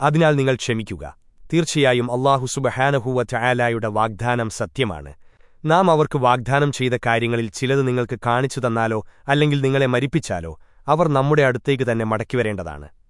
അതിനാൽ നിങ്ങൾ ക്ഷമിക്കുക. തീർച്ചയായും അള്ളാഹു സുബഹാനഹുവ ചായാലായുടെ വാഗ്ദാനം സത്യമാണ്. നാം അവർക്ക് വാഗ്ദാനം ചെയ്ത കാര്യങ്ങളിൽ ചിലത് നിങ്ങൾക്ക് കാണിച്ചു തന്നാലോ അല്ലെങ്കിൽ നിങ്ങളെ മരിപ്പിച്ചാലോ അവർ നമ്മുടെ അടുത്തേക്ക് തന്നെ മടക്കിവരേണ്ടതാണ്